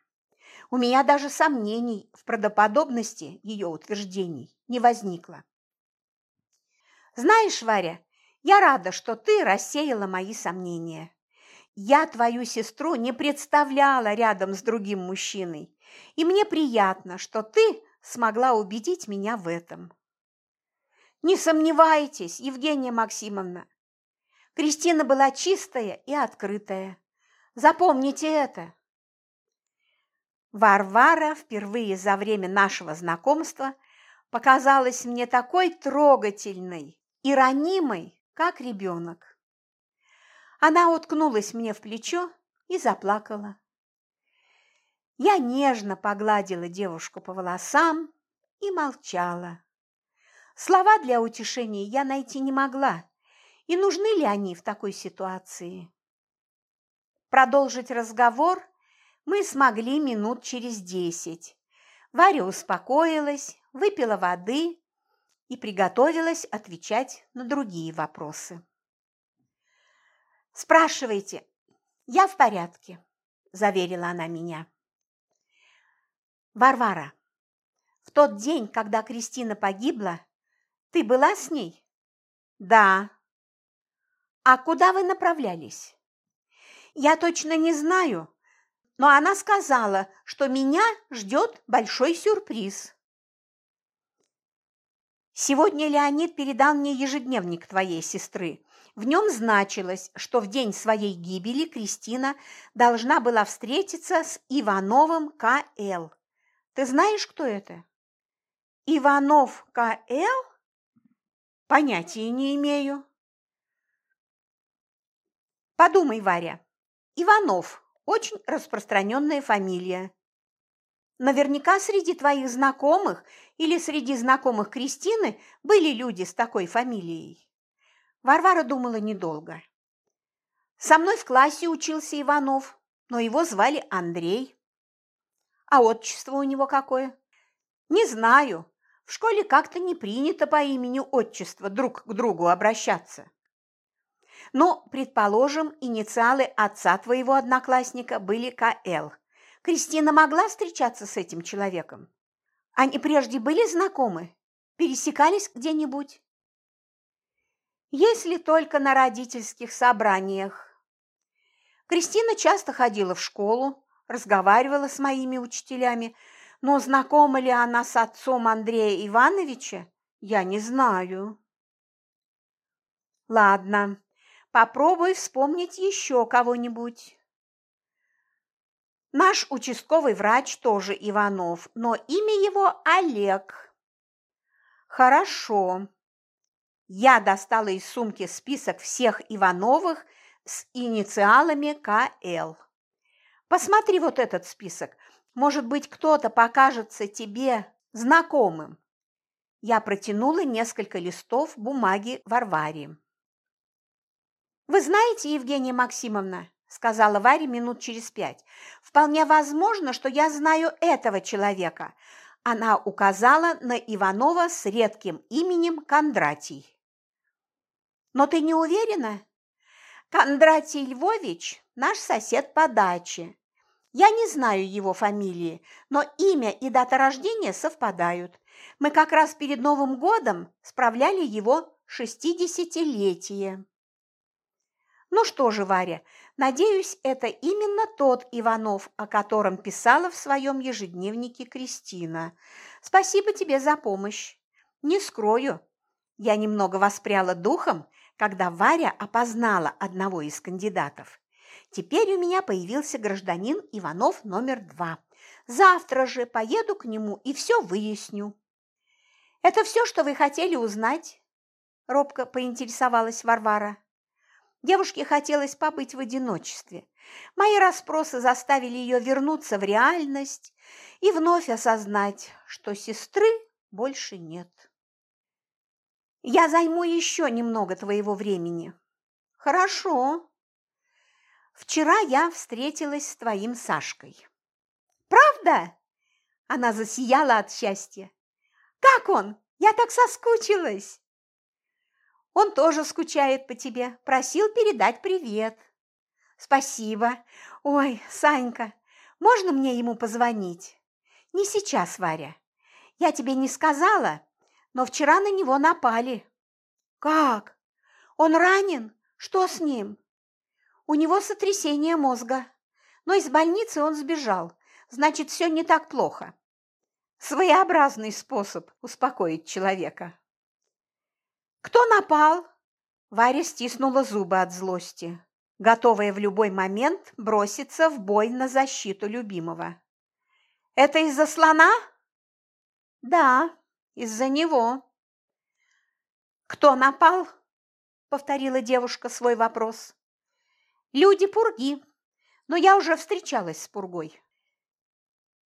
У меня даже сомнений в правдоподобности ее утверждений не возникло. Знаешь, Варя, я рада, что ты рассеяла мои сомнения. Я твою сестру не представляла рядом с другим мужчиной, и мне приятно, что ты смогла убедить меня в этом. Не сомневайтесь, Евгения Максимовна. Кристина была чистая и открытая. Запомните это. Варвара впервые за время нашего знакомства показалась мне такой трогательной и ранимой, как ребенок. Она уткнулась мне в плечо и заплакала. Я нежно погладила девушку по волосам и молчала. Слова для утешения я найти не могла, и нужны ли они в такой ситуации? Продолжить разговор мы смогли минут через десять. Варя успокоилась, выпила воды и приготовилась отвечать на другие вопросы. «Спрашивайте, я в порядке», – заверила она меня. «Варвара, в тот день, когда Кристина погибла, ты была с ней?» «Да». «А куда вы направлялись?» «Я точно не знаю, но она сказала, что меня ждет большой сюрприз. Сегодня Леонид передал мне ежедневник твоей сестры. В нем значилось, что в день своей гибели Кристина должна была встретиться с Ивановым К.Л. Ты знаешь, кто это? Иванов К.Л.? Понятия не имею. Подумай, Варя. Иванов – очень распространенная фамилия. Наверняка среди твоих знакомых или среди знакомых Кристины были люди с такой фамилией. Варвара думала недолго. Со мной в классе учился Иванов, но его звали Андрей. А отчество у него какое? Не знаю. В школе как-то не принято по имени отчества друг к другу обращаться. Но, предположим, инициалы отца твоего одноклассника были КЛ. Кристина могла встречаться с этим человеком? Они прежде были знакомы? Пересекались где-нибудь? Если только на родительских собраниях. Кристина часто ходила в школу, разговаривала с моими учителями, но знакома ли она с отцом Андрея Ивановича, я не знаю. Ладно, Попробуй вспомнить еще кого-нибудь. Наш участковый врач тоже Иванов, но имя его Олег. Хорошо. Я достала из сумки список всех Ивановых с инициалами КЛ. Посмотри вот этот список. Может быть, кто-то покажется тебе знакомым. Я протянула несколько листов бумаги Варваре. «Вы знаете, Евгения Максимовна, – сказала Варя минут через пять, – вполне возможно, что я знаю этого человека». Она указала на Иванова с редким именем Кондратий. «Но ты не уверена?» «Кондратий Львович – наш сосед по даче. Я не знаю его фамилии, но имя и дата рождения совпадают. Мы как раз перед Новым годом справляли его шестидесятилетие». Ну что же, Варя, надеюсь, это именно тот Иванов, о котором писала в своем ежедневнике Кристина. Спасибо тебе за помощь. Не скрою, я немного воспряла духом, когда Варя опознала одного из кандидатов. Теперь у меня появился гражданин Иванов номер два. Завтра же поеду к нему и все выясню. «Это все, что вы хотели узнать?» – робко поинтересовалась Варвара. Девушке хотелось побыть в одиночестве. Мои расспросы заставили ее вернуться в реальность и вновь осознать, что сестры больше нет. «Я займу еще немного твоего времени». «Хорошо. Вчера я встретилась с твоим Сашкой». «Правда?» Она засияла от счастья. «Как он? Я так соскучилась!» Он тоже скучает по тебе, просил передать привет. Спасибо. Ой, Санька, можно мне ему позвонить? Не сейчас, Варя. Я тебе не сказала, но вчера на него напали. Как? Он ранен? Что с ним? У него сотрясение мозга. Но из больницы он сбежал. Значит, все не так плохо. Своеобразный способ успокоить человека. «Кто напал?» Варя стиснула зубы от злости, готовая в любой момент броситься в бой на защиту любимого. «Это из-за слона?» «Да, из-за него». «Кто напал?» – повторила девушка свой вопрос. «Люди Пурги, но я уже встречалась с Пургой».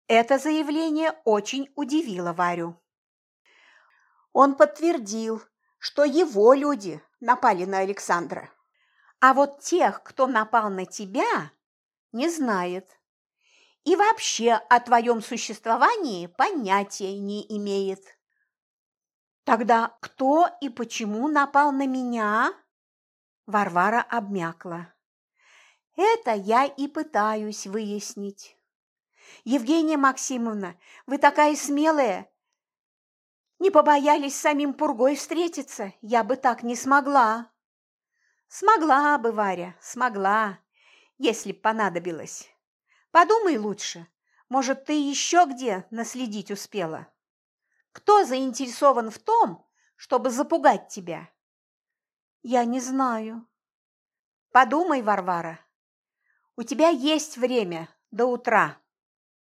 Это заявление очень удивило Варю. Он подтвердил, что его люди напали на Александра. А вот тех, кто напал на тебя, не знает. И вообще о твоем существовании понятия не имеет. Тогда кто и почему напал на меня? Варвара обмякла. Это я и пытаюсь выяснить. Евгения Максимовна, вы такая смелая, не побоялись самим Пургой встретиться, я бы так не смогла. Смогла бы, Варя, смогла, если б понадобилось. Подумай лучше, может, ты еще где наследить успела? Кто заинтересован в том, чтобы запугать тебя? Я не знаю. Подумай, Варвара. У тебя есть время до утра.